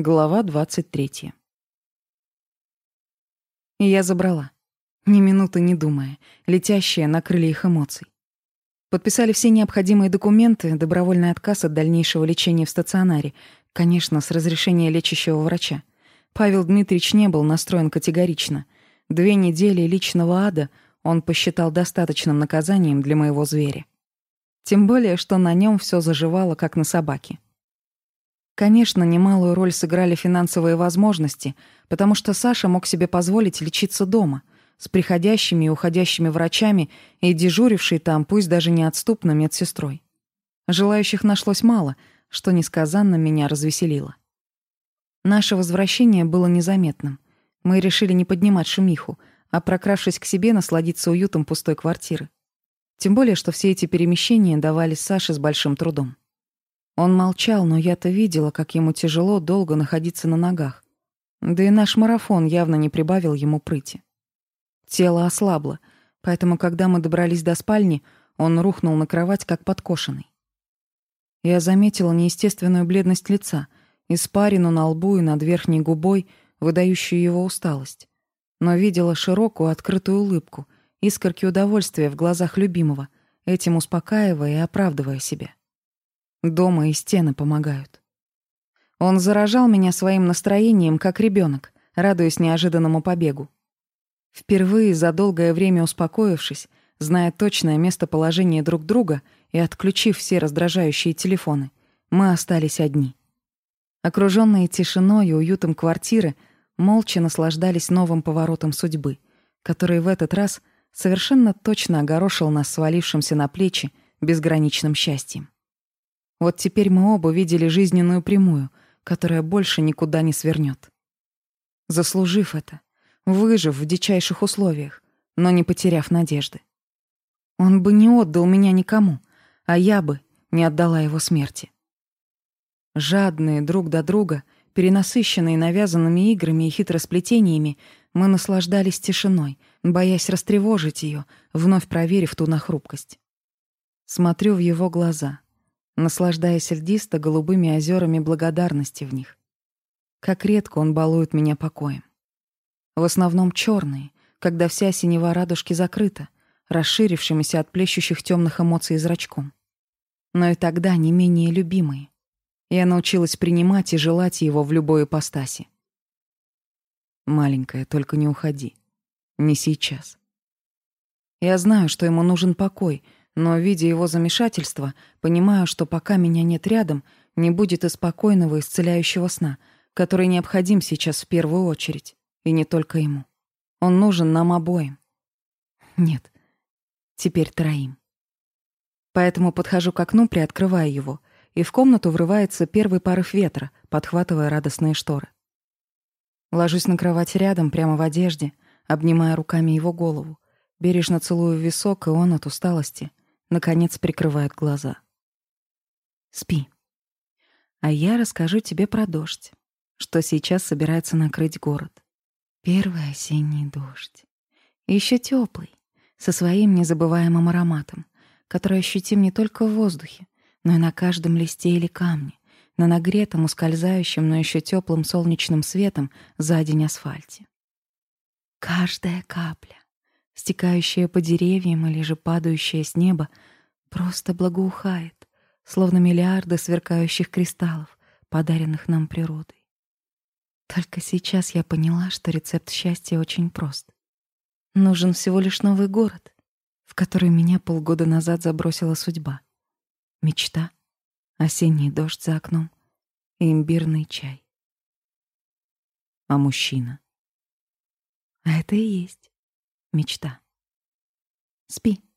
Глава 23. И я забрала, ни минуты не думая, летящая на крыльях эмоций. Подписали все необходимые документы, добровольный отказ от дальнейшего лечения в стационаре, конечно, с разрешения лечащего врача. Павел Дмитриевич не был настроен категорично. Две недели личного ада он посчитал достаточным наказанием для моего зверя. Тем более, что на нем все заживало, как на собаке. Конечно, немалую роль сыграли финансовые возможности, потому что Саша мог себе позволить лечиться дома, с приходящими и уходящими врачами и дежурившей там, пусть даже неотступно, медсестрой. Желающих нашлось мало, что несказанно меня развеселило. Наше возвращение было незаметным. Мы решили не поднимать шумиху, а, прокравшись к себе, насладиться уютом пустой квартиры. Тем более, что все эти перемещения давались Саше с большим трудом. Он молчал, но я-то видела, как ему тяжело долго находиться на ногах. Да и наш марафон явно не прибавил ему прыти. Тело ослабло, поэтому, когда мы добрались до спальни, он рухнул на кровать, как подкошенный. Я заметила неестественную бледность лица, испарину на лбу и над верхней губой, выдающую его усталость. Но видела широкую открытую улыбку, искорки удовольствия в глазах любимого, этим успокаивая и оправдывая себя. Дома и стены помогают. Он заражал меня своим настроением, как ребенок, радуясь неожиданному побегу. Впервые за долгое время успокоившись, зная точное местоположение друг друга и отключив все раздражающие телефоны, мы остались одни. Окруженные тишиной и уютом квартиры, молча наслаждались новым поворотом судьбы, который в этот раз совершенно точно огорошил нас свалившимся на плечи безграничным счастьем. Вот теперь мы оба видели жизненную прямую, которая больше никуда не свернет. Заслужив это, выжив в дичайших условиях, но не потеряв надежды. Он бы не отдал меня никому, а я бы не отдала его смерти. Жадные друг до друга, перенасыщенные навязанными играми и хитросплетениями, мы наслаждались тишиной, боясь растревожить ее, вновь проверив ту на хрупкость. Смотрю в его глаза, наслаждаясь льдисто-голубыми озерами благодарности в них. Как редко он балует меня покоем. В основном черные, когда вся синева радужки закрыта, расширившимися от плещущих темных эмоций зрачком. Но и тогда не менее любимые. Я научилась принимать и желать его в любой ипостаси. «Маленькая, только не уходи. Не сейчас». Я знаю, что ему нужен покой — но, видя его замешательство, понимаю, что пока меня нет рядом, не будет и спокойного исцеляющего сна, который необходим сейчас в первую очередь, и не только ему. Он нужен нам обоим. Нет, теперь троим. Поэтому подхожу к окну, приоткрывая его, и в комнату врывается первый порыв ветра, подхватывая радостные шторы. Ложусь на кровать рядом, прямо в одежде, обнимая руками его голову, бережно целую висок, и он от усталости — Наконец прикрывает глаза. Спи. А я расскажу тебе про дождь, что сейчас собирается накрыть город. Первый осенний дождь. Еще теплый, со своим незабываемым ароматом, который ощутим не только в воздухе, но и на каждом листе или камне, на нагретом, ускользающем, но еще теплым солнечным светом за день асфальте. Каждая капля, стекающая по деревьям или же падающая с неба, просто благоухает, словно миллиарды сверкающих кристаллов, подаренных нам природой. Только сейчас я поняла, что рецепт счастья очень прост. Нужен всего лишь новый город, в который меня полгода назад забросила судьба. Мечта, осенний дождь за окном и имбирный чай. А мужчина? А это и есть мечта. Спи.